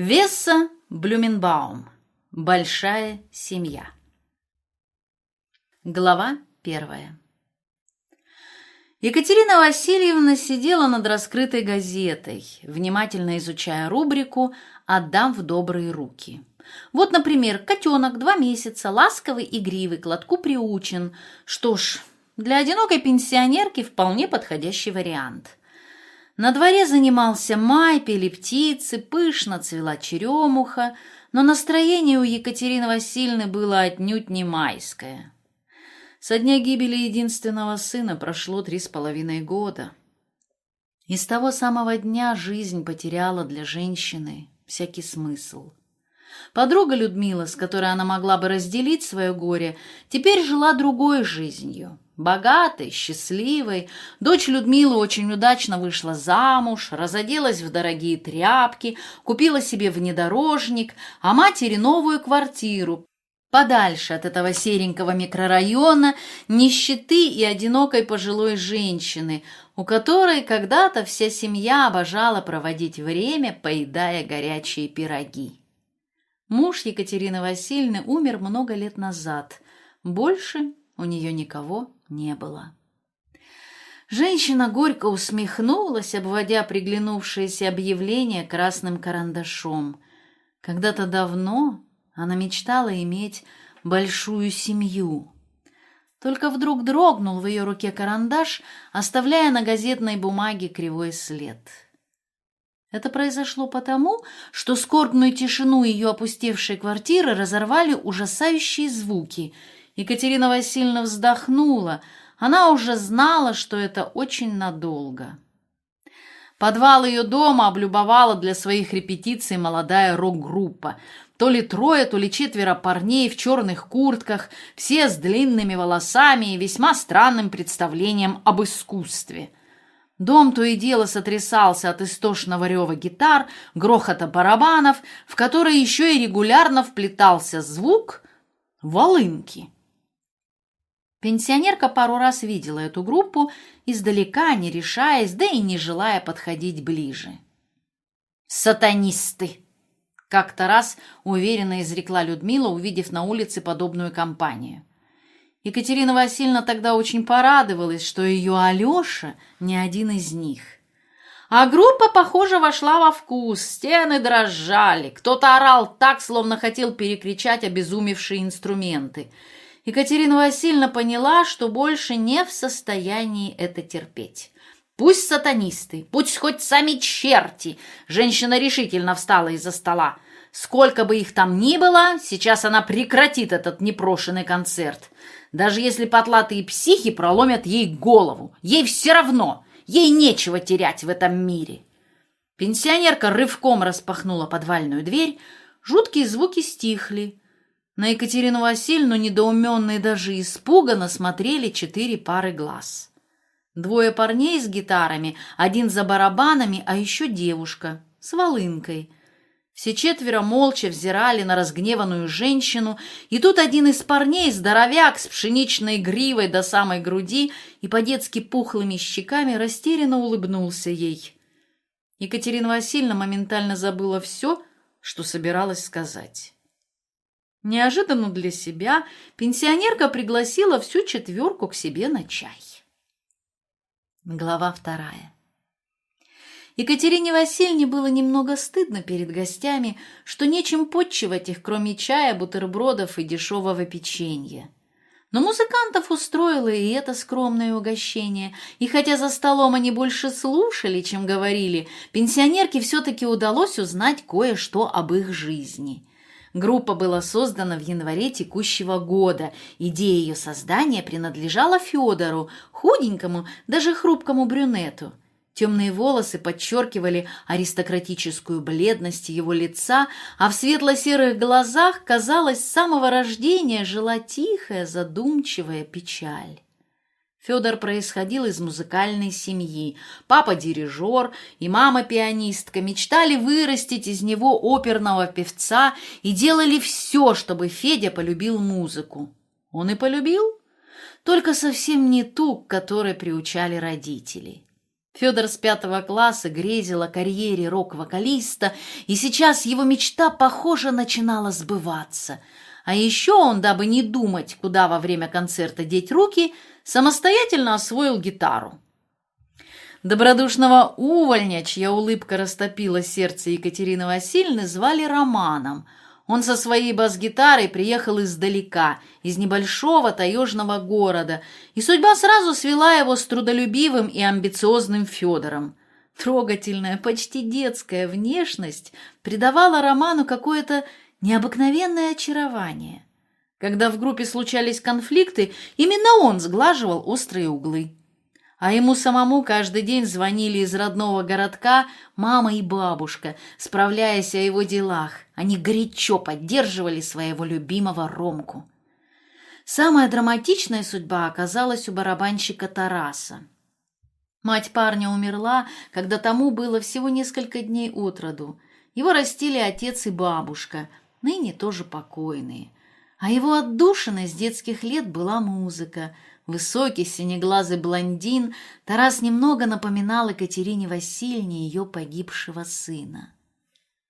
Весса Блюменбаум. Большая семья. Глава первая. Екатерина Васильевна сидела над раскрытой газетой, внимательно изучая рубрику «Отдам в добрые руки». Вот, например, котенок два месяца, ласковый, игривый, к лотку приучен. Что ж, для одинокой пенсионерки вполне подходящий вариант. На дворе занимался май, пели птицы, пышно цвела черемуха, но настроение у Екатерины Васильевны было отнюдь не майское. Со дня гибели единственного сына прошло три с половиной года. И с того самого дня жизнь потеряла для женщины всякий смысл. Подруга Людмила, с которой она могла бы разделить свое горе, теперь жила другой жизнью, богатой, счастливой. Дочь Людмилы очень удачно вышла замуж, разоделась в дорогие тряпки, купила себе внедорожник, а матери новую квартиру, подальше от этого серенького микрорайона, нищеты и одинокой пожилой женщины, у которой когда-то вся семья обожала проводить время, поедая горячие пироги. Муж Екатерины Васильевны умер много лет назад. Больше у нее никого не было. Женщина горько усмехнулась, обводя приглянувшееся объявление красным карандашом. Когда-то давно она мечтала иметь большую семью. Только вдруг дрогнул в ее руке карандаш, оставляя на газетной бумаге кривой след. Это произошло потому, что скорбную тишину ее опустевшей квартиры разорвали ужасающие звуки — Екатерина Васильевна вздохнула. Она уже знала, что это очень надолго. Подвал ее дома облюбовала для своих репетиций молодая рок-группа. То ли трое, то ли четверо парней в черных куртках, все с длинными волосами и весьма странным представлением об искусстве. Дом то и дело сотрясался от истошного рева гитар, грохота барабанов, в который еще и регулярно вплетался звук волынки. Пенсионерка пару раз видела эту группу, издалека не решаясь, да и не желая подходить ближе. «Сатанисты!» — как-то раз уверенно изрекла Людмила, увидев на улице подобную компанию. Екатерина Васильевна тогда очень порадовалась, что ее Алеша не один из них. А группа, похоже, вошла во вкус, стены дрожали, кто-то орал так, словно хотел перекричать обезумевшие инструменты — Екатерина Васильевна поняла, что больше не в состоянии это терпеть. Пусть сатанисты, пусть хоть сами черти. Женщина решительно встала из-за стола. Сколько бы их там ни было, сейчас она прекратит этот непрошенный концерт. Даже если потлатые психи проломят ей голову, ей все равно, ей нечего терять в этом мире. Пенсионерка рывком распахнула подвальную дверь, жуткие звуки стихли. На Екатерину Васильевну недоуменно и даже испуганно смотрели четыре пары глаз. Двое парней с гитарами, один за барабанами, а еще девушка с волынкой. Все четверо молча взирали на разгневанную женщину, и тут один из парней, здоровяк с пшеничной гривой до самой груди и по-детски пухлыми щеками, растерянно улыбнулся ей. Екатерина Васильевна моментально забыла все, что собиралась сказать. Неожиданно для себя пенсионерка пригласила всю четверку к себе на чай. Глава вторая. Екатерине Васильевне было немного стыдно перед гостями, что нечем подчивать их, кроме чая, бутербродов и дешевого печенья. Но музыкантов устроило и это скромное угощение, и хотя за столом они больше слушали, чем говорили, пенсионерке все-таки удалось узнать кое-что об их жизни. Группа была создана в январе текущего года. Идея ее создания принадлежала Федору, худенькому, даже хрупкому брюнету. Темные волосы подчеркивали аристократическую бледность его лица, а в светло-серых глазах, казалось, с самого рождения жила тихая, задумчивая печаль. Федор происходил из музыкальной семьи. Папа дирижер и мама пианистка мечтали вырастить из него оперного певца и делали все, чтобы Федя полюбил музыку. Он и полюбил, только совсем не ту, к которой приучали родители. Федор с пятого класса грезил о карьере рок-вокалиста, и сейчас его мечта, похоже, начинала сбываться. А еще он, дабы не думать, куда во время концерта деть руки, самостоятельно освоил гитару. Добродушного увольня, чья улыбка растопила сердце Екатерины Васильевны, звали Романом – он со своей бас-гитарой приехал издалека, из небольшого таежного города, и судьба сразу свела его с трудолюбивым и амбициозным Федором. Трогательная, почти детская внешность придавала роману какое-то необыкновенное очарование. Когда в группе случались конфликты, именно он сглаживал острые углы а ему самому каждый день звонили из родного городка мама и бабушка, справляясь о его делах. Они горячо поддерживали своего любимого Ромку. Самая драматичная судьба оказалась у барабанщика Тараса. Мать парня умерла, когда тому было всего несколько дней от роду. Его растили отец и бабушка, ныне тоже покойные. А его отдушиной с детских лет была музыка – Высокий, синеглазый блондин, Тарас немного напоминал Екатерине Васильевне ее погибшего сына.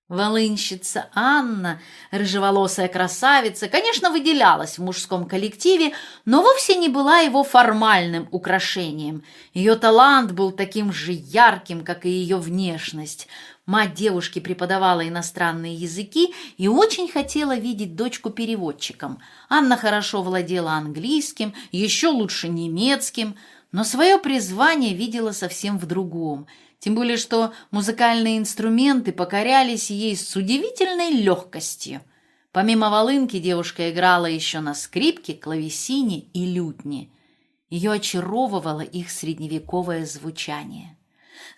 Волынщица Анна, рыжеволосая красавица, конечно, выделялась в мужском коллективе, но вовсе не была его формальным украшением. Ее талант был таким же ярким, как и ее внешность. Мать девушки преподавала иностранные языки и очень хотела видеть дочку переводчиком. Анна хорошо владела английским, еще лучше немецким, но свое призвание видела совсем в другом. Тем более, что музыкальные инструменты покорялись ей с удивительной легкостью. Помимо волынки девушка играла еще на скрипке, клавесине и лютне. Ее очаровывало их средневековое звучание.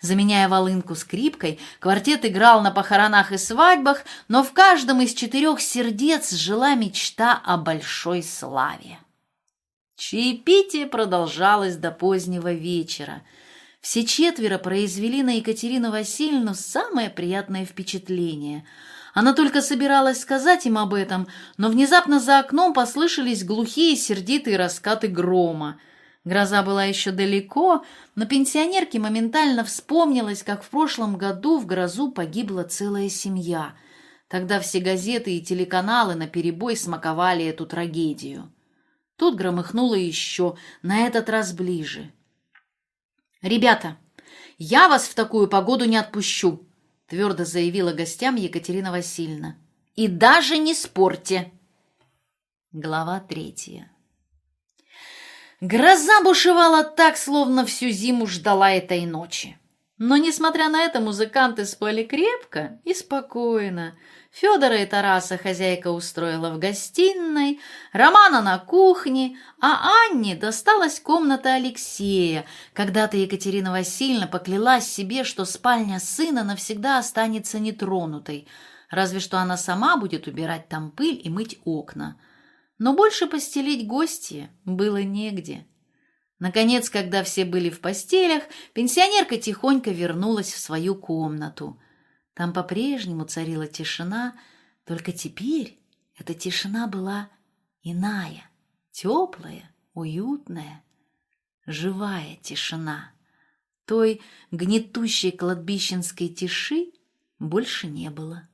Заменяя волынку скрипкой, квартет играл на похоронах и свадьбах, но в каждом из четырех сердец жила мечта о большой славе. Чаепитие продолжалось до позднего вечера. Все четверо произвели на Екатерину Васильевну самое приятное впечатление. Она только собиралась сказать им об этом, но внезапно за окном послышались глухие сердитые раскаты грома – Гроза была еще далеко, но пенсионерке моментально вспомнилось, как в прошлом году в грозу погибла целая семья. Тогда все газеты и телеканалы наперебой смаковали эту трагедию. Тут громыхнуло еще, на этот раз ближе. «Ребята, я вас в такую погоду не отпущу», твердо заявила гостям Екатерина Васильевна. «И даже не спорьте!» Глава третья Гроза бушевала так, словно всю зиму ждала этой ночи. Но, несмотря на это, музыканты спали крепко и спокойно. Федора и Тараса хозяйка устроила в гостиной, Романа на кухне, а Анне досталась комната Алексея. Когда-то Екатерина Васильевна поклялась себе, что спальня сына навсегда останется нетронутой, разве что она сама будет убирать там пыль и мыть окна но больше постелить гости было негде. Наконец, когда все были в постелях, пенсионерка тихонько вернулась в свою комнату. Там по-прежнему царила тишина, только теперь эта тишина была иная, теплая, уютная, живая тишина. Той гнетущей кладбищенской тиши больше не было.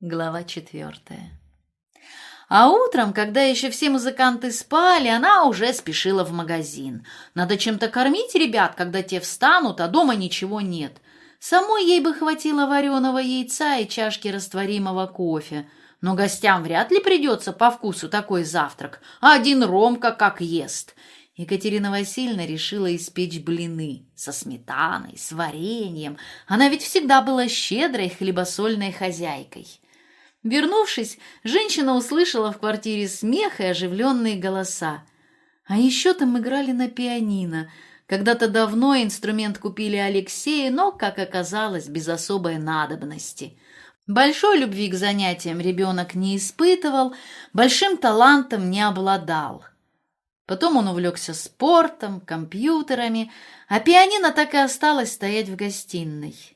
Глава четвертая а утром, когда еще все музыканты спали, она уже спешила в магазин. Надо чем-то кормить ребят, когда те встанут, а дома ничего нет. Самой ей бы хватило вареного яйца и чашки растворимого кофе. Но гостям вряд ли придется по вкусу такой завтрак, а один Ромка как ест. Екатерина Васильевна решила испечь блины со сметаной, с вареньем. Она ведь всегда была щедрой хлебосольной хозяйкой. Вернувшись, женщина услышала в квартире смех и оживленные голоса. А еще там играли на пианино. Когда-то давно инструмент купили Алексею, но, как оказалось, без особой надобности. Большой любви к занятиям ребенок не испытывал, большим талантом не обладал. Потом он увлекся спортом, компьютерами, а пианино так и осталось стоять в гостиной.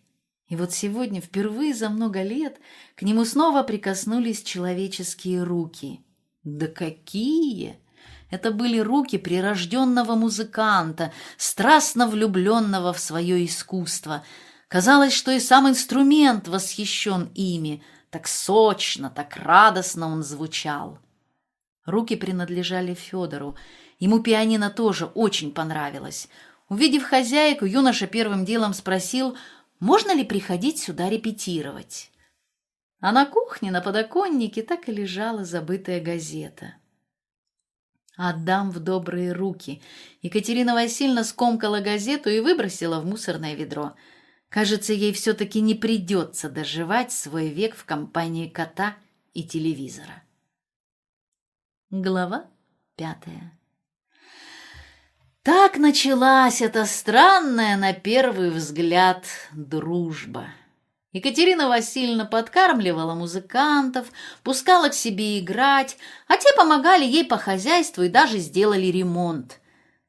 И вот сегодня, впервые за много лет, к нему снова прикоснулись человеческие руки. Да какие! Это были руки прирожденного музыканта, страстно влюбленного в свое искусство. Казалось, что и сам инструмент восхищен ими. Так сочно, так радостно он звучал. Руки принадлежали Федору. Ему пианино тоже очень понравилось. Увидев хозяйку, юноша первым делом спросил, можно ли приходить сюда репетировать. А на кухне на подоконнике так и лежала забытая газета. «Отдам в добрые руки». Екатерина Васильевна скомкала газету и выбросила в мусорное ведро. Кажется, ей все-таки не придется доживать свой век в компании кота и телевизора. Глава пятая Так началась эта странная, на первый взгляд, дружба. Екатерина Васильевна подкармливала музыкантов, пускала к себе играть, а те помогали ей по хозяйству и даже сделали ремонт.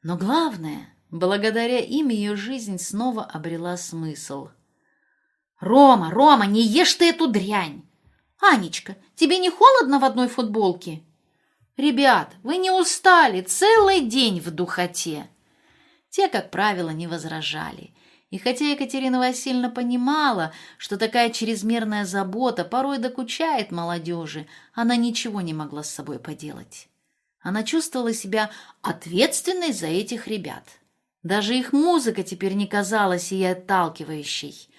Но главное, благодаря им ее жизнь снова обрела смысл. «Рома, Рома, не ешь ты эту дрянь!» «Анечка, тебе не холодно в одной футболке?» «Ребят, вы не устали? Целый день в духоте!» Те, как правило, не возражали – и хотя Екатерина Васильевна понимала, что такая чрезмерная забота порой докучает молодежи, она ничего не могла с собой поделать. Она чувствовала себя ответственной за этих ребят. Даже их музыка теперь не казалась ей отталкивающей.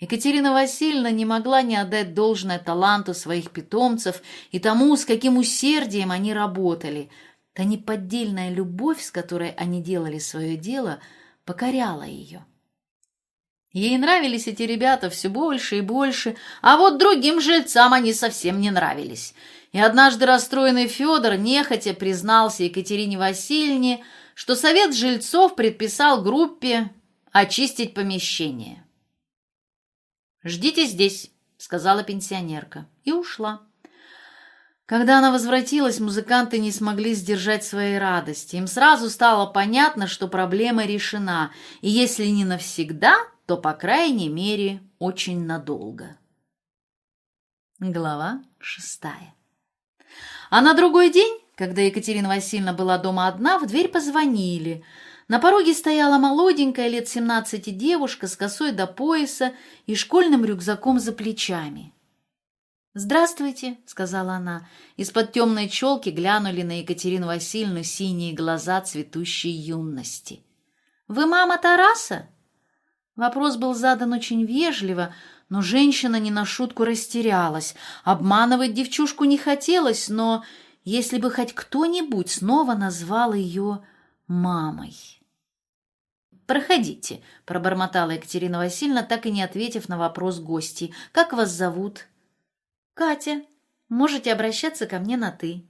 Екатерина Васильевна не могла не отдать должное таланту своих питомцев и тому, с каким усердием они работали. Та неподдельная любовь, с которой они делали свое дело, покоряла ее. Ей нравились эти ребята все больше и больше, а вот другим жильцам они совсем не нравились. И однажды расстроенный Федор нехотя признался Екатерине Васильевне, что совет жильцов предписал группе очистить помещение. «Ждите здесь», — сказала пенсионерка, и ушла. Когда она возвратилась, музыканты не смогли сдержать своей радости. Им сразу стало понятно, что проблема решена, и если не навсегда, то, по крайней мере, очень надолго. Глава шестая. А на другой день, когда Екатерина Васильевна была дома одна, в дверь позвонили. На пороге стояла молоденькая, лет семнадцати девушка с косой до пояса и школьным рюкзаком за плечами. «Здравствуйте», — сказала она. Из-под темной челки глянули на Екатерину Васильевну синие глаза цветущей юности. «Вы мама Тараса?» Вопрос был задан очень вежливо, но женщина не на шутку растерялась. Обманывать девчушку не хотелось, но если бы хоть кто-нибудь снова назвал ее мамой. «Проходите», — пробормотала Екатерина Васильевна, так и не ответив на вопрос гостей. «Как вас зовут?» «Катя. Можете обращаться ко мне на «ты».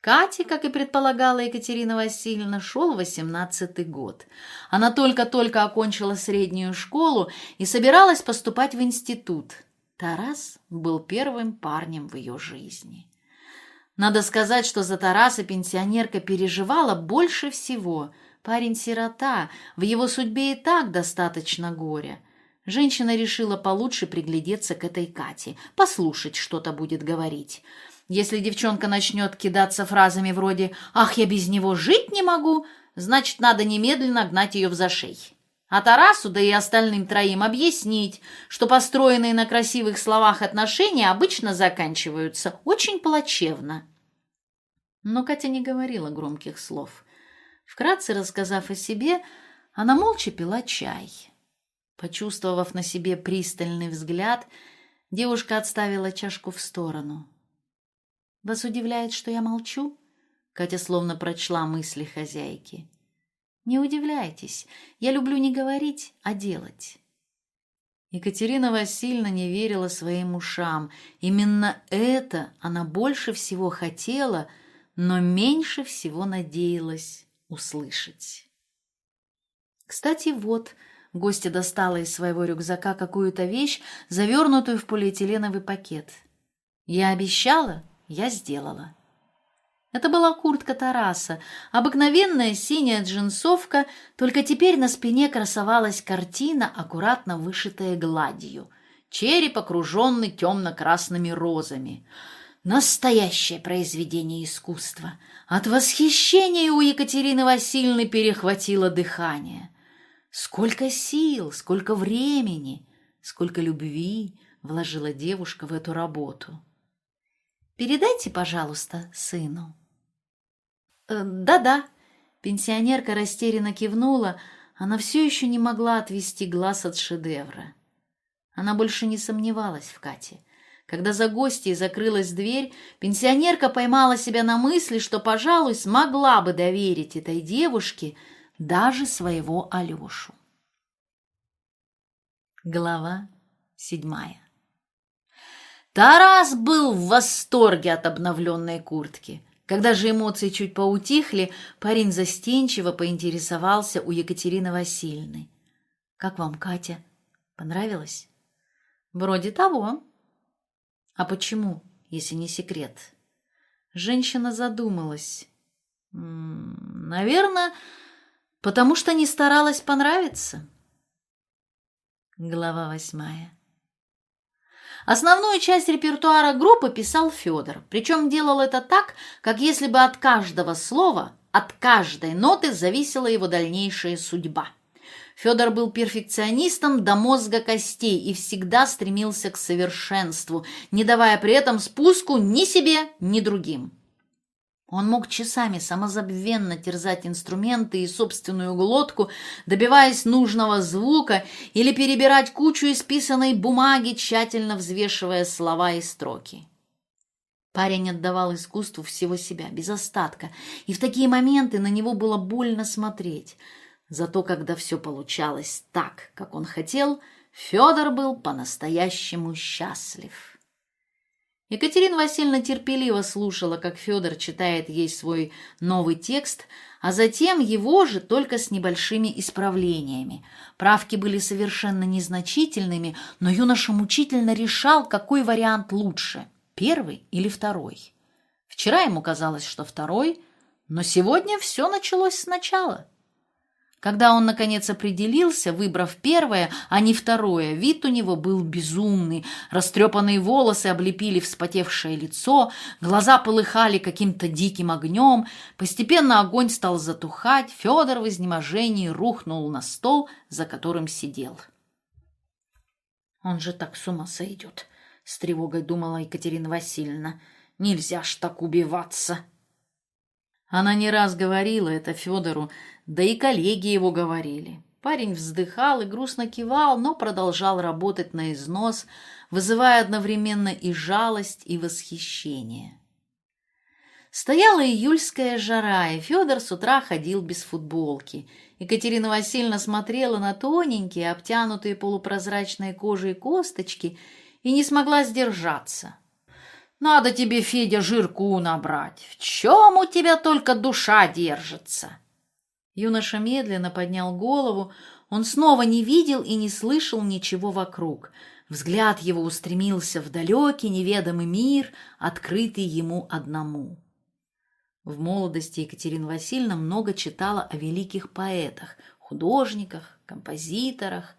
Кате, как и предполагала Екатерина Васильевна, шел восемнадцатый год. Она только-только окончила среднюю школу и собиралась поступать в институт. Тарас был первым парнем в ее жизни. Надо сказать, что за Тараса пенсионерка переживала больше всего. Парень-сирота, в его судьбе и так достаточно горя. Женщина решила получше приглядеться к этой Кате, послушать, что-то будет говорить. Если девчонка начнет кидаться фразами вроде «Ах, я без него жить не могу», значит, надо немедленно гнать ее в зашей. А Тарасу, да и остальным троим объяснить, что построенные на красивых словах отношения обычно заканчиваются очень плачевно. Но Катя не говорила громких слов. Вкратце рассказав о себе, она молча пила чай. Почувствовав на себе пристальный взгляд, девушка отставила чашку в сторону. Вас удивляет, что я молчу? Катя словно прочла мысли хозяйки. Не удивляйтесь, я люблю не говорить, а делать. Екатерина Васильевна не верила своим ушам. Именно это она больше всего хотела, но меньше всего надеялась услышать. Кстати, вот, гостья достала из своего рюкзака какую-то вещь, завернутую в полиэтиленовый пакет. Я обещала, я сделала. Это была куртка Тараса, обыкновенная синяя джинсовка, только теперь на спине красовалась картина, аккуратно вышитая гладью. Череп, окруженный темно-красными розами. Настоящее произведение искусства. От восхищения у Екатерины Васильевны перехватило дыхание. Сколько сил, сколько времени, сколько любви вложила девушка в эту работу. «Передайте, пожалуйста, сыну». «Э, «Да-да», — пенсионерка растерянно кивнула, она все еще не могла отвести глаз от шедевра. Она больше не сомневалась в Кате. Когда за гостьей закрылась дверь, пенсионерка поймала себя на мысли, что, пожалуй, смогла бы доверить этой девушке даже своего Алешу. Глава седьмая Тарас был в восторге от обновленной куртки. Когда же эмоции чуть поутихли, парень застенчиво поинтересовался у Екатерины Васильевны. «Как вам, Катя? Понравилось?» «Вроде того». «А почему, если не секрет?» Женщина задумалась. «Наверное, потому что не старалась понравиться». Глава восьмая. Основную часть репертуара группы писал Федор, причем делал это так, как если бы от каждого слова, от каждой ноты зависела его дальнейшая судьба. Федор был перфекционистом до мозга костей и всегда стремился к совершенству, не давая при этом спуску ни себе, ни другим. Он мог часами самозабвенно терзать инструменты и собственную глотку, добиваясь нужного звука, или перебирать кучу исписанной бумаги, тщательно взвешивая слова и строки. Парень отдавал искусству всего себя, без остатка, и в такие моменты на него было больно смотреть. Зато когда все получалось так, как он хотел, Федор был по-настоящему счастлив. Екатерина Васильевна терпеливо слушала, как Федор читает ей свой новый текст, а затем его же только с небольшими исправлениями. Правки были совершенно незначительными, но юноша мучительно решал, какой вариант лучше – первый или второй. Вчера ему казалось, что второй, но сегодня все началось сначала – когда он, наконец, определился, выбрав первое, а не второе, вид у него был безумный. Растрепанные волосы облепили вспотевшее лицо, глаза полыхали каким-то диким огнем. Постепенно огонь стал затухать, Федор в изнеможении рухнул на стол, за которым сидел. «Он же так с ума сойдет», — с тревогой думала Екатерина Васильевна. «Нельзя ж так убиваться». Она не раз говорила это Федору, да и коллеги его говорили. Парень вздыхал и грустно кивал, но продолжал работать на износ, вызывая одновременно и жалость, и восхищение. Стояла июльская жара, и Федор с утра ходил без футболки. Екатерина Васильевна смотрела на тоненькие, обтянутые полупрозрачной кожей косточки и не смогла сдержаться. «Надо тебе, Федя, жирку набрать. В чем у тебя только душа держится?» Юноша медленно поднял голову. Он снова не видел и не слышал ничего вокруг. Взгляд его устремился в далекий неведомый мир, открытый ему одному. В молодости Екатерина Васильевна много читала о великих поэтах, художниках, композиторах.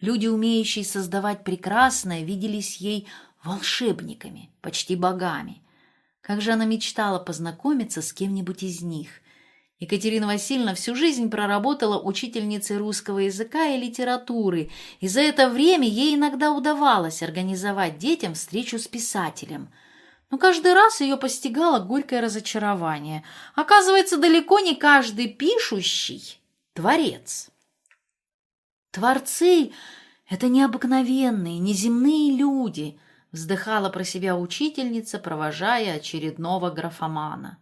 Люди, умеющие создавать прекрасное, виделись ей волшебниками, почти богами. Как же она мечтала познакомиться с кем-нибудь из них – Екатерина Васильевна всю жизнь проработала учительницей русского языка и литературы, и за это время ей иногда удавалось организовать детям встречу с писателем. Но каждый раз ее постигало горькое разочарование. Оказывается, далеко не каждый пишущий – творец. Творцы – это необыкновенные, неземные люди – вздыхала про себя учительница, провожая очередного графомана.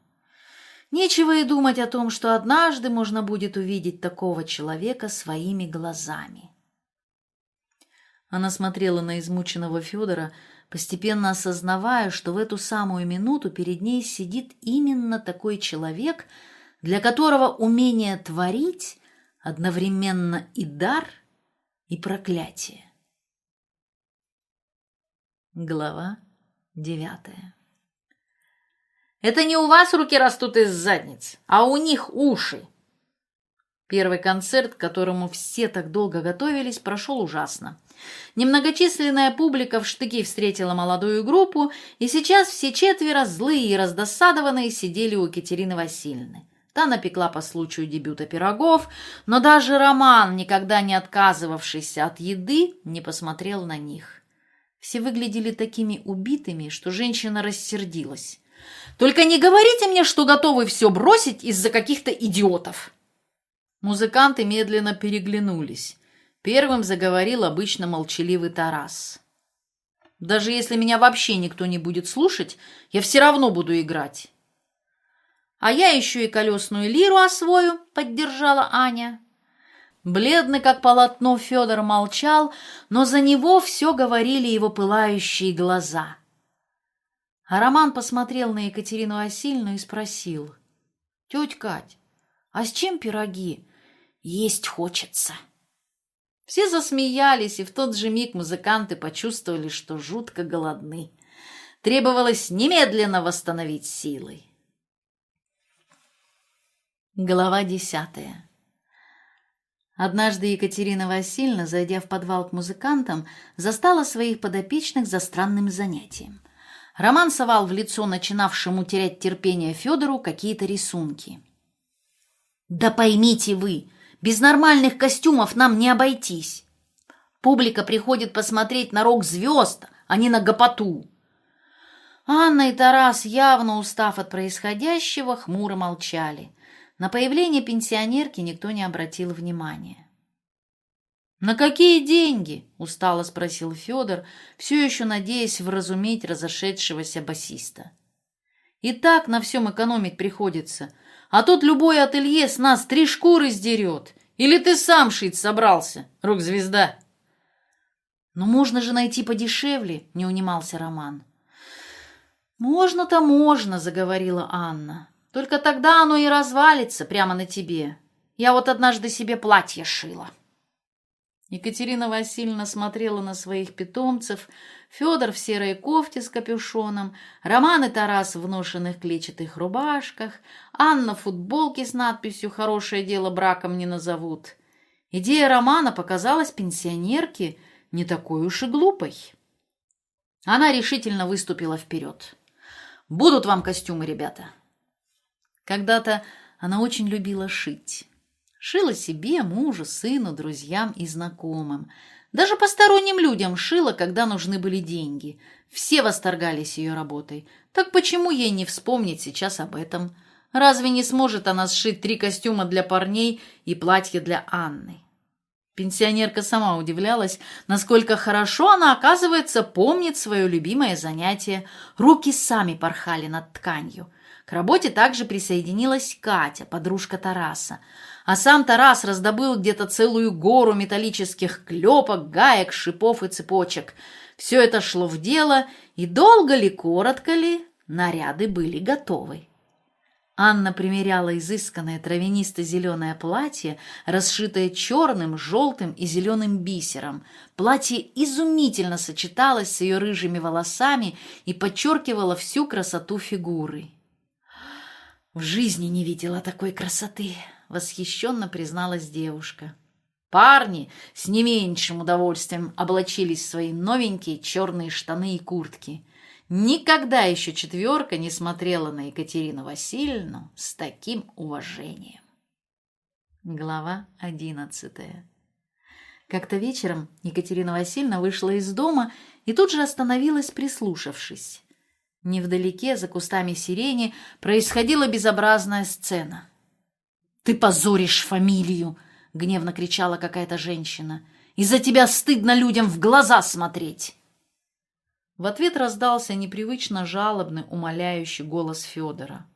Нечего и думать о том, что однажды можно будет увидеть такого человека своими глазами. Она смотрела на измученного Федора, постепенно осознавая, что в эту самую минуту перед ней сидит именно такой человек, для которого умение творить одновременно и дар, и проклятие. Глава девятая это не у вас руки растут из задниц, а у них уши. Первый концерт, к которому все так долго готовились, прошел ужасно. Немногочисленная публика в штыки встретила молодую группу, и сейчас все четверо, злые и раздосадованные, сидели у Екатерины Васильевны. Та напекла по случаю дебюта пирогов, но даже Роман, никогда не отказывавшийся от еды, не посмотрел на них. Все выглядели такими убитыми, что женщина рассердилась. «Только не говорите мне, что готовы все бросить из-за каких-то идиотов!» Музыканты медленно переглянулись. Первым заговорил обычно молчаливый Тарас. «Даже если меня вообще никто не будет слушать, я все равно буду играть». «А я еще и колесную лиру освою», — поддержала Аня. Бледный, как полотно, Федор молчал, но за него все говорили его пылающие глаза. А Роман посмотрел на Екатерину Васильевну и спросил. «Тетя Кать, а с чем пироги? Есть хочется». Все засмеялись, и в тот же миг музыканты почувствовали, что жутко голодны. Требовалось немедленно восстановить силы. Глава десятая Однажды Екатерина Васильевна, зайдя в подвал к музыкантам, застала своих подопечных за странным занятием. Роман совал в лицо начинавшему терять терпение Федору какие-то рисунки. «Да поймите вы, без нормальных костюмов нам не обойтись. Публика приходит посмотреть на рок-звезд, а не на гопоту». Анна и Тарас, явно устав от происходящего, хмуро молчали. На появление пенсионерки никто не обратил внимания. «На какие деньги?» – устало спросил Федор, все еще надеясь вразумить разошедшегося басиста. «И так на всем экономить приходится, а тут любое ателье с нас три шкуры сдерет. Или ты сам шить собрался, рок-звезда?» «Но можно же найти подешевле», – не унимался Роман. «Можно-то можно», – заговорила Анна. «Только тогда оно и развалится прямо на тебе. Я вот однажды себе платье шила». Екатерина Васильевна смотрела на своих питомцев, Федор в серой кофте с капюшоном, Роман и Тарас в ношенных клетчатых рубашках, Анна в футболке с надписью «Хорошее дело браком не назовут». Идея Романа показалась пенсионерке не такой уж и глупой. Она решительно выступила вперед. «Будут вам костюмы, ребята!» Когда-то она очень любила шить. Шила себе, мужу, сыну, друзьям и знакомым. Даже посторонним людям шила, когда нужны были деньги. Все восторгались ее работой. Так почему ей не вспомнить сейчас об этом? Разве не сможет она сшить три костюма для парней и платье для Анны? Пенсионерка сама удивлялась, насколько хорошо она, оказывается, помнит свое любимое занятие. Руки сами порхали над тканью. К работе также присоединилась Катя, подружка Тараса а сам Тарас раздобыл где-то целую гору металлических клепок, гаек, шипов и цепочек. Все это шло в дело, и долго ли, коротко ли, наряды были готовы. Анна примеряла изысканное травянисто-зеленое платье, расшитое черным, желтым и зеленым бисером. Платье изумительно сочеталось с ее рыжими волосами и подчеркивало всю красоту фигуры. «В жизни не видела такой красоты», — восхищенно призналась девушка. Парни с не меньшим удовольствием облачились в свои новенькие черные штаны и куртки. Никогда еще четверка не смотрела на Екатерину Васильевну с таким уважением. Глава одиннадцатая Как-то вечером Екатерина Васильевна вышла из дома и тут же остановилась, прислушавшись. Невдалеке, за кустами сирени, происходила безобразная сцена. «Ты позоришь фамилию!» — гневно кричала какая-то женщина. «Из-за тебя стыдно людям в глаза смотреть!» В ответ раздался непривычно жалобный, умоляющий голос Федора.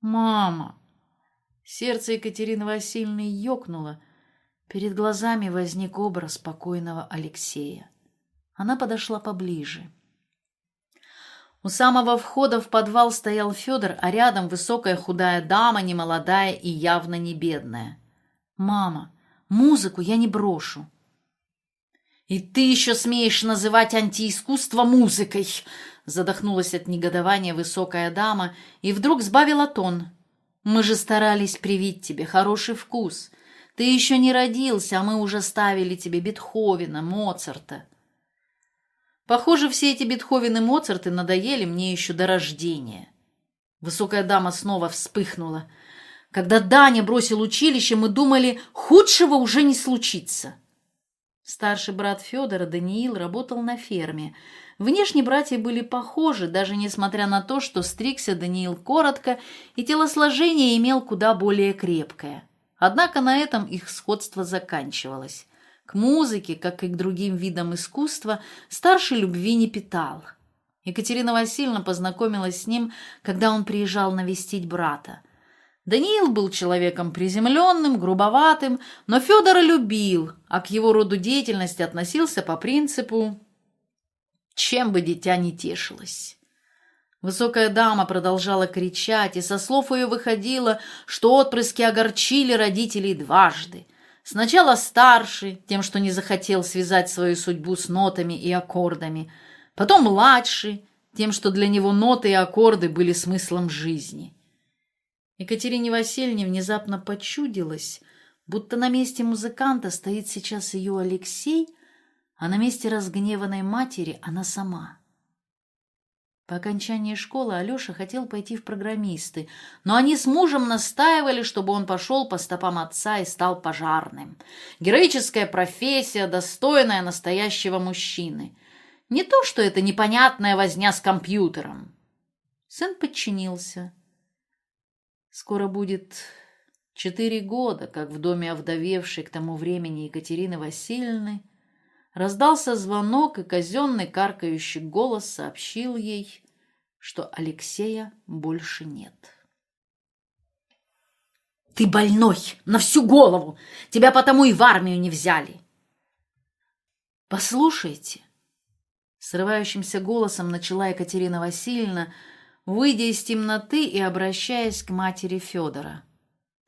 «Мама!» Сердце Екатерины Васильевны ёкнуло. Перед глазами возник образ спокойного Алексея. Она подошла поближе. У самого входа в подвал стоял Федор, а рядом высокая худая дама, немолодая и явно не бедная. «Мама, музыку я не брошу». «И ты еще смеешь называть антиискусство музыкой!» Задохнулась от негодования высокая дама и вдруг сбавила тон. «Мы же старались привить тебе хороший вкус. Ты еще не родился, а мы уже ставили тебе Бетховена, Моцарта. Похоже, все эти Бетховены Моцарты надоели мне еще до рождения. Высокая дама снова вспыхнула. Когда Даня бросил училище, мы думали, худшего уже не случится. Старший брат Федора, Даниил, работал на ферме. Внешне братья были похожи, даже несмотря на то, что стригся Даниил коротко и телосложение имел куда более крепкое. Однако на этом их сходство заканчивалось. К музыке, как и к другим видам искусства, старший любви не питал. Екатерина Васильевна познакомилась с ним, когда он приезжал навестить брата. Даниил был человеком приземленным, грубоватым, но Федора любил, а к его роду деятельности относился по принципу «чем бы дитя не тешилось». Высокая дама продолжала кричать, и со слов ее выходило, что отпрыски огорчили родителей дважды. Сначала старший, тем, что не захотел связать свою судьбу с нотами и аккордами, потом младший, тем, что для него ноты и аккорды были смыслом жизни. Екатерине Васильевне внезапно почудилось, будто на месте музыканта стоит сейчас ее Алексей, а на месте разгневанной матери она сама. По окончании школы Алеша хотел пойти в программисты, но они с мужем настаивали, чтобы он пошел по стопам отца и стал пожарным. Героическая профессия, достойная настоящего мужчины. Не то, что это непонятная возня с компьютером. Сын подчинился. Скоро будет четыре года, как в доме овдовевшей к тому времени Екатерины Васильевны Раздался звонок, и казенный каркающий голос сообщил ей, что Алексея больше нет. «Ты больной! На всю голову! Тебя потому и в армию не взяли!» «Послушайте!» Срывающимся голосом начала Екатерина Васильевна, выйдя из темноты и обращаясь к матери Федора.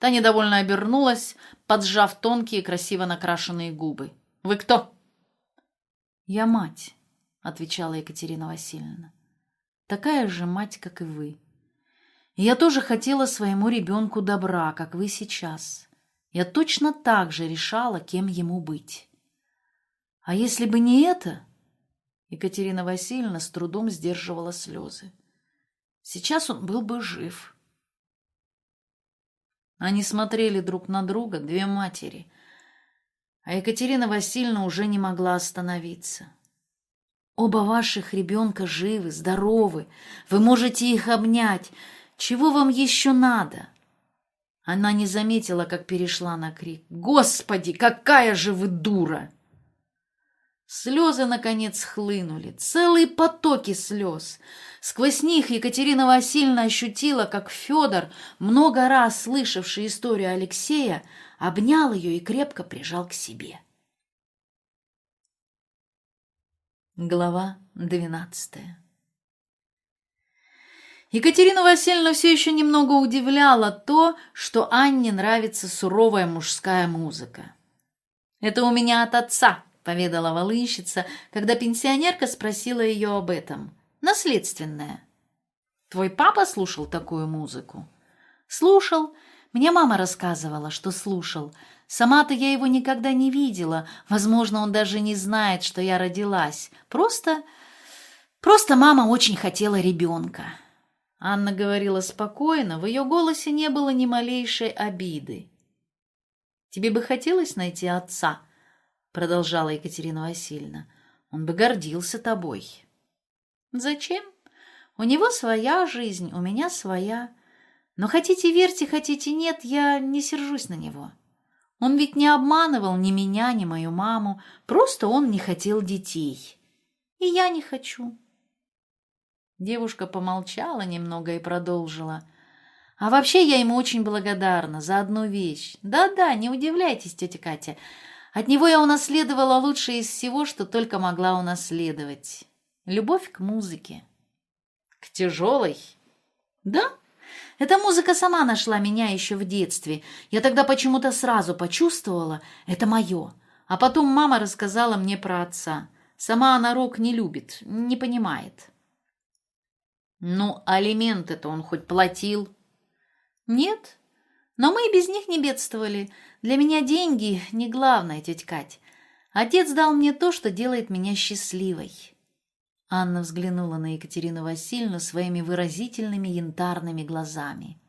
Та недовольно обернулась, поджав тонкие красиво накрашенные губы. «Вы кто?» «Я мать», — отвечала Екатерина Васильевна. «Такая же мать, как и вы. Я тоже хотела своему ребенку добра, как вы сейчас. Я точно так же решала, кем ему быть. А если бы не это...» Екатерина Васильевна с трудом сдерживала слезы. «Сейчас он был бы жив». Они смотрели друг на друга, две матери, а Екатерина Васильевна уже не могла остановиться. «Оба ваших ребенка живы, здоровы, вы можете их обнять. Чего вам еще надо?» Она не заметила, как перешла на крик. «Господи, какая же вы дура!» Слезы, наконец, хлынули, целые потоки слез. Сквозь них Екатерина Васильевна ощутила, как Федор, много раз слышавший историю Алексея, обнял ее и крепко прижал к себе. Глава двенадцатая Екатерина Васильевна все еще немного удивляла то, что Анне нравится суровая мужская музыка. «Это у меня от отца», — поведала волынщица, когда пенсионерка спросила ее об этом. «Наследственная». «Твой папа слушал такую музыку?» «Слушал мне мама рассказывала, что слушал. Сама-то я его никогда не видела. Возможно, он даже не знает, что я родилась. Просто... Просто мама очень хотела ребенка. Анна говорила спокойно, в ее голосе не было ни малейшей обиды. «Тебе бы хотелось найти отца?» продолжала Екатерина Васильевна. «Он бы гордился тобой». «Зачем? У него своя жизнь, у меня своя. Но хотите верьте, хотите нет, я не сержусь на него. Он ведь не обманывал ни меня, ни мою маму, просто он не хотел детей. И я не хочу. Девушка помолчала немного и продолжила. А вообще я ему очень благодарна за одну вещь. Да-да, не удивляйтесь, тетя Катя. От него я унаследовала лучшее из всего, что только могла унаследовать. Любовь к музыке. К тяжелой? Да, эта музыка сама нашла меня еще в детстве. Я тогда почему-то сразу почувствовала, это мое. А потом мама рассказала мне про отца. Сама она рок не любит, не понимает. Ну, алименты-то он хоть платил? Нет. Но мы и без них не бедствовали. Для меня деньги не главное, тетя Кать. Отец дал мне то, что делает меня счастливой. Анна взглянула на Екатерину Васильевну своими выразительными янтарными глазами.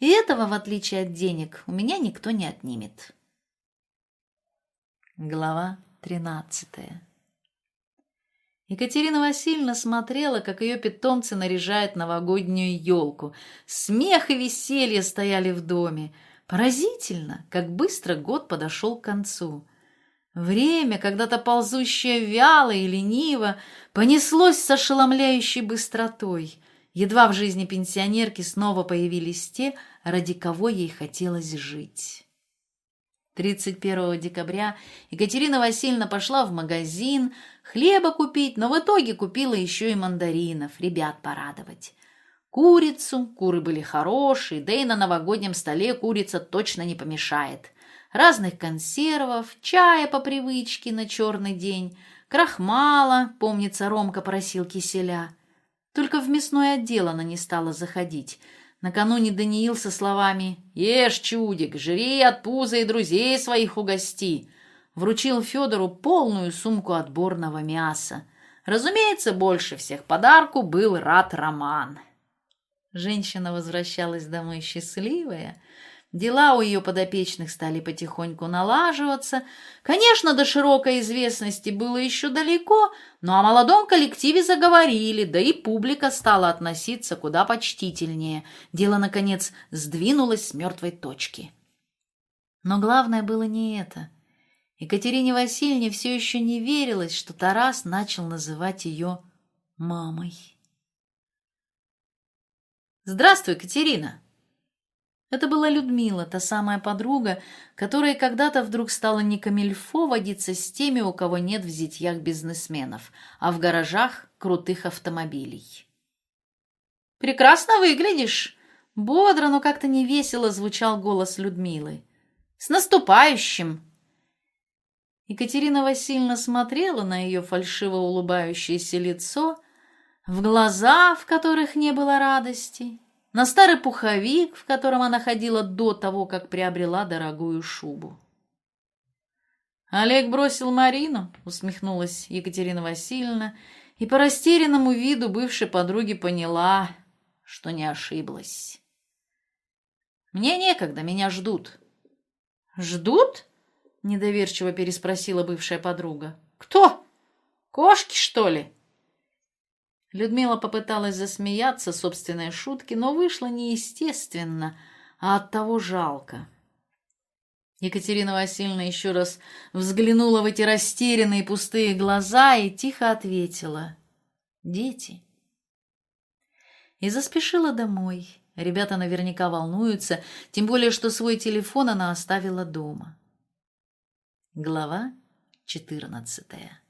И этого, в отличие от денег, у меня никто не отнимет. Глава тринадцатая Екатерина Васильевна смотрела, как ее питомцы наряжают новогоднюю елку. Смех и веселье стояли в доме. Поразительно, как быстро год подошел к концу. Время, когда-то ползущее вяло и лениво, понеслось с ошеломляющей быстротой. Едва в жизни пенсионерки снова появились те, ради кого ей хотелось жить. 31 декабря Екатерина Васильевна пошла в магазин хлеба купить, но в итоге купила еще и мандаринов, ребят порадовать. Курицу, куры были хорошие, да и на новогоднем столе курица точно не помешает. Разных консервов, чая по привычке на черный день, крахмала, помнится, Ромка просил киселя. Только в мясной отдел она не стала заходить – Накануне Даниил со словами «Ешь, чудик, жри от пуза и друзей своих угости» вручил Федору полную сумку отборного мяса. Разумеется, больше всех подарку был рад Роман. Женщина возвращалась домой счастливая, Дела у ее подопечных стали потихоньку налаживаться. Конечно, до широкой известности было еще далеко, но о молодом коллективе заговорили, да и публика стала относиться куда почтительнее. Дело, наконец, сдвинулось с мертвой точки. Но главное было не это. Екатерине Васильевне все еще не верилось, что Тарас начал называть ее мамой. «Здравствуй, Катерина!» Это была Людмила, та самая подруга, которая когда-то вдруг стала не камильфо водиться с теми, у кого нет в зятьях бизнесменов, а в гаражах крутых автомобилей. «Прекрасно выглядишь!» Бодро, но как-то невесело звучал голос Людмилы. «С наступающим!» Екатерина Васильевна смотрела на ее фальшиво улыбающееся лицо, в глаза, в которых не было радости, на старый пуховик, в котором она ходила до того, как приобрела дорогую шубу. «Олег бросил Марину», — усмехнулась Екатерина Васильевна, и по растерянному виду бывшей подруги поняла, что не ошиблась. «Мне некогда, меня ждут». «Ждут?» — недоверчиво переспросила бывшая подруга. «Кто? Кошки, что ли?» Людмила попыталась засмеяться собственной шутке, но вышло неестественно, а оттого жалко. Екатерина Васильевна еще раз взглянула в эти растерянные пустые глаза и тихо ответила «Дети». И заспешила домой. Ребята наверняка волнуются, тем более, что свой телефон она оставила дома. Глава четырнадцатая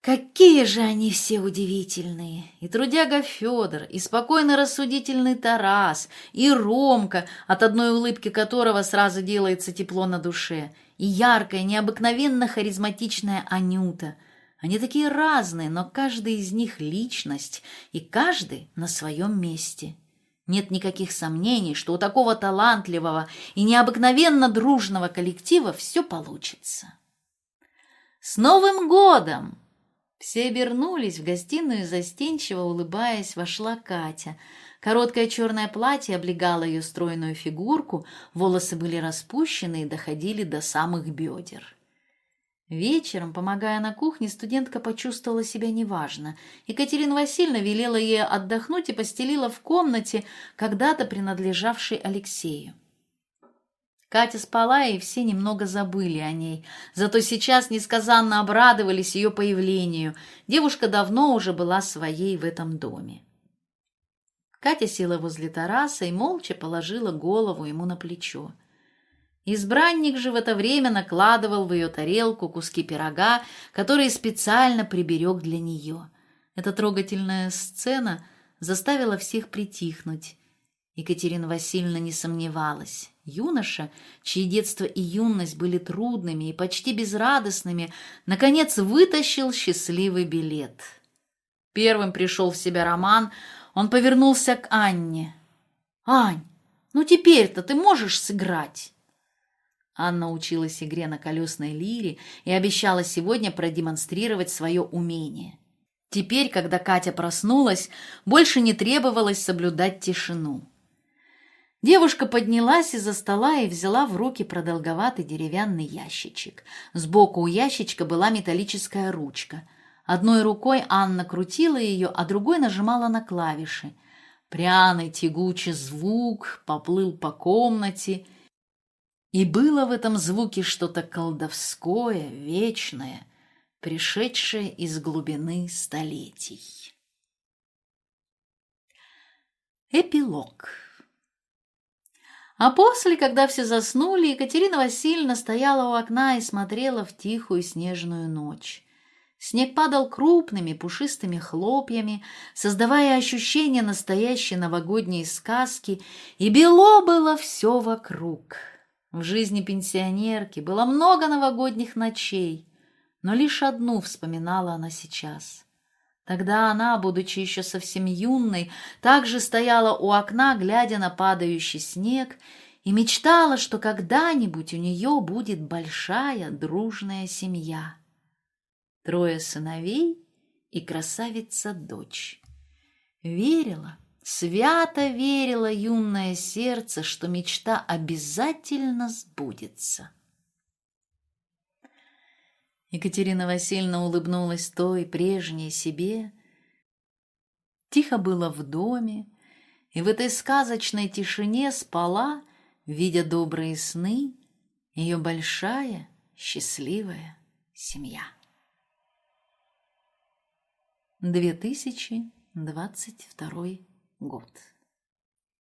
Какие же они все удивительные! И трудяга Федор, и спокойно рассудительный Тарас, и Ромка, от одной улыбки которого сразу делается тепло на душе, и яркая, необыкновенно харизматичная Анюта. Они такие разные, но каждый из них личность, и каждый на своем месте. Нет никаких сомнений, что у такого талантливого и необыкновенно дружного коллектива все получится. «С Новым годом!» Все обернулись, в гостиную застенчиво улыбаясь вошла Катя. Короткое черное платье облегало ее стройную фигурку, волосы были распущены и доходили до самых бедер. Вечером, помогая на кухне, студентка почувствовала себя неважно. Екатерина Васильевна велела ей отдохнуть и постелила в комнате, когда-то принадлежавшей Алексею. Катя спала, и все немного забыли о ней. Зато сейчас несказанно обрадовались ее появлению. Девушка давно уже была своей в этом доме. Катя села возле Тараса и молча положила голову ему на плечо. Избранник же в это время накладывал в ее тарелку куски пирога, которые специально приберег для нее. Эта трогательная сцена заставила всех притихнуть. Екатерина Васильевна не сомневалась. Юноша, чьи детство и юность были трудными и почти безрадостными, наконец вытащил счастливый билет. Первым пришел в себя Роман, он повернулся к Анне. «Ань, Ну теперь-то ты можешь сыграть?» Анна училась игре на колесной лире и обещала сегодня продемонстрировать свое умение. Теперь, когда Катя проснулась, больше не требовалось соблюдать тишину. Девушка поднялась из-за стола и взяла в руки продолговатый деревянный ящичек. Сбоку у ящичка была металлическая ручка. Одной рукой Анна крутила ее, а другой нажимала на клавиши. Пряный тягучий звук поплыл по комнате, и было в этом звуке что-то колдовское, вечное, пришедшее из глубины столетий. Эпилог а после, когда все заснули, Екатерина Васильевна стояла у окна и смотрела в тихую снежную ночь. Снег падал крупными пушистыми хлопьями, создавая ощущение настоящей новогодней сказки, и бело было все вокруг. В жизни пенсионерки было много новогодних ночей, но лишь одну вспоминала она сейчас — Тогда она, будучи еще совсем юной, также стояла у окна, глядя на падающий снег, и мечтала, что когда-нибудь у нее будет большая дружная семья. Трое сыновей и красавица-дочь. Верила, свято верила юное сердце, что мечта обязательно сбудется. Екатерина Васильевна улыбнулась той прежней себе. Тихо было в доме, и в этой сказочной тишине спала, видя добрые сны, ее большая счастливая семья. 2022 год.